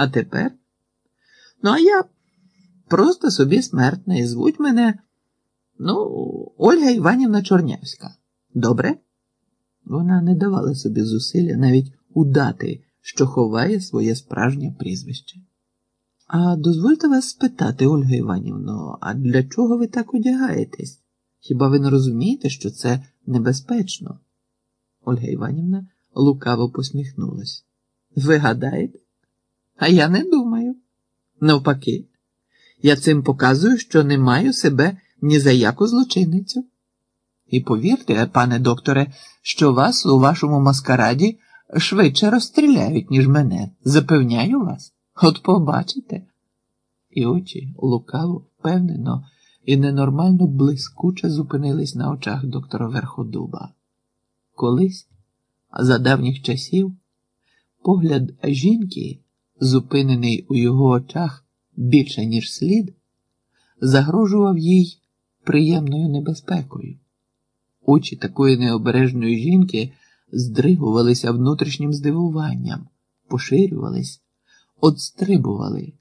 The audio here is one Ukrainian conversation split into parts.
А тепер? Ну, а я просто собі смертна і звуть мене, ну, Ольга Іванівна Чорнявська. Добре? Вона не давала собі зусилля навіть удати, що ховає своє справжнє прізвище. А дозвольте вас спитати, Ольга Іванівно, а для чого ви так одягаєтесь? Хіба ви не розумієте, що це небезпечно? Ольга Іванівна лукаво посміхнулась. Ви гадаєте? А я не думаю. Навпаки, я цим показую, що не маю себе ні за яку злочинницю. І повірте, пане докторе, що вас у вашому маскараді швидше розстріляють, ніж мене. Запевняю вас. От побачите. І очі лукаво, впевнено і ненормально блискуче зупинились на очах доктора Верходуба. Колись, за давніх часів, погляд жінки, зупинений у його очах більше, ніж слід, загрожував їй приємною небезпекою. Очі такої необережної жінки здригувалися внутрішнім здивуванням, поширювались, отстрибували.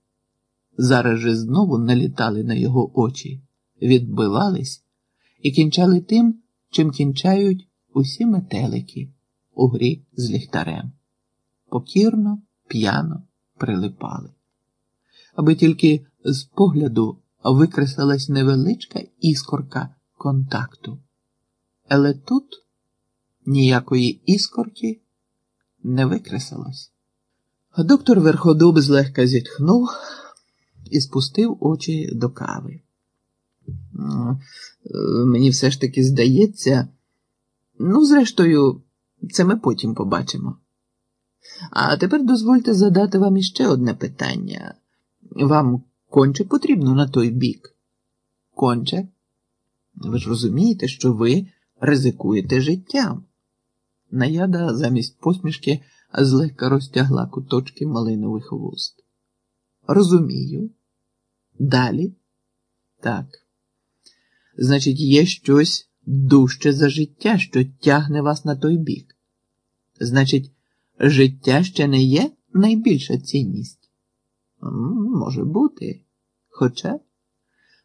Зараз же знову налітали на його очі, відбивались і кінчали тим, чим кінчають усі метелики у грі з ліхтарем. Покірно, п'яно прилипали. Аби тільки з погляду викреслилась невеличка іскорка контакту. Але тут ніякої іскорки не викреслилось. Доктор Верходуб злегка зітхнув і спустив очі до кави. Мені все ж таки здається, ну, зрештою, це ми потім побачимо. А тепер дозвольте задати вам іще одне питання. Вам конче потрібно на той бік? Конче? Ви ж розумієте, що ви ризикуєте життям. Наяда замість посмішки злегка розтягла куточки малинових вуст. Розумію. Далі? Так. Значить, є щось дужче за життя, що тягне вас на той бік. Значить, життя ще не є найбільша цінність. Може бути. Хоча.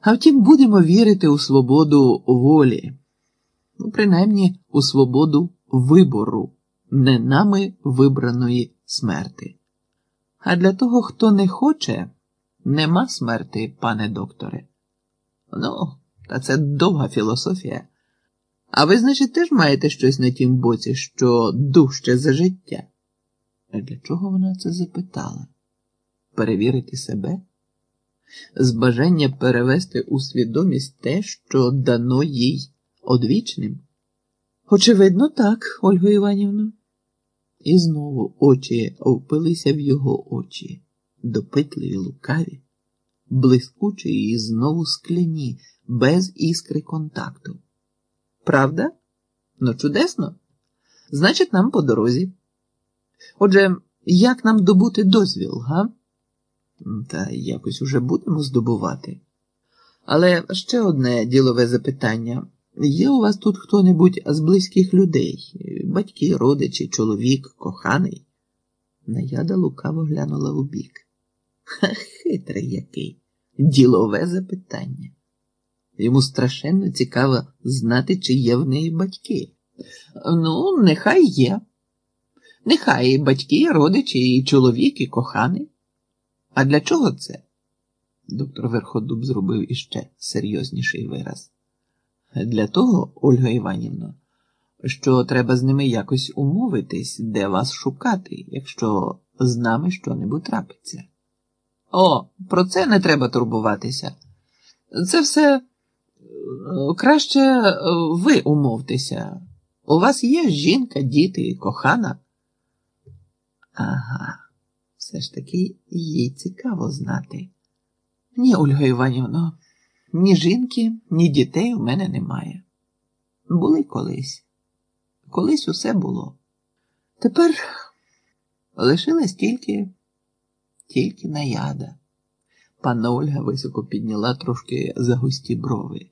А втім, будемо вірити у свободу волі, ну, принаймні у свободу вибору, не нами вибраної смерти. А для того, хто не хоче, нема смерти, пане докторе. Ну, та це довга філософія. А ви, значить, теж маєте щось на тім боці, що дужче за життя? А для чого вона це запитала? Перевірити себе? З бажання перевести у свідомість те, що дано їй одвічним? Очевидно, так, Ольга Іванівна. І знову очі впилися в його очі, допитливі лукаві, блискучі і знову скляні, без іскри контакту. Правда? Ну, чудесно. Значить, нам по дорозі. Отже, як нам добути дозвіл, га? Та якось уже будемо здобувати. Але ще одне ділове запитання. Є у вас тут хто-небудь з близьких людей, батьки, родичі, чоловік, коханий? Наяда лукаво глянула у бік. Ха, хитрий який, ділове запитання. Йому страшенно цікаво знати, чи є в неї батьки. Ну, нехай є. Нехай і батьки, родичі, і чоловік, і коханий. А для чого це? Доктор Верходуб зробив іще серйозніший вираз. Для того, Ольга Іванівна, що треба з ними якось умовитись, де вас шукати, якщо з нами що-небудь трапиться. О, про це не треба турбуватися. Це все краще ви умовтеся. У вас є жінка, діти, кохана? Ага, все ж таки їй цікаво знати. Ні, Ольга Іванівна. Ні жінки, ні дітей у мене немає. Були колись. Колись усе було. Тепер лишилась тільки, тільки наяда. Панна Ольга високо підняла трошки загусті брови.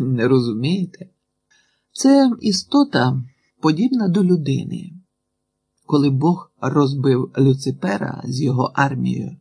Не розумієте? Це істота подібна до людини. Коли Бог розбив Люципера з його армією.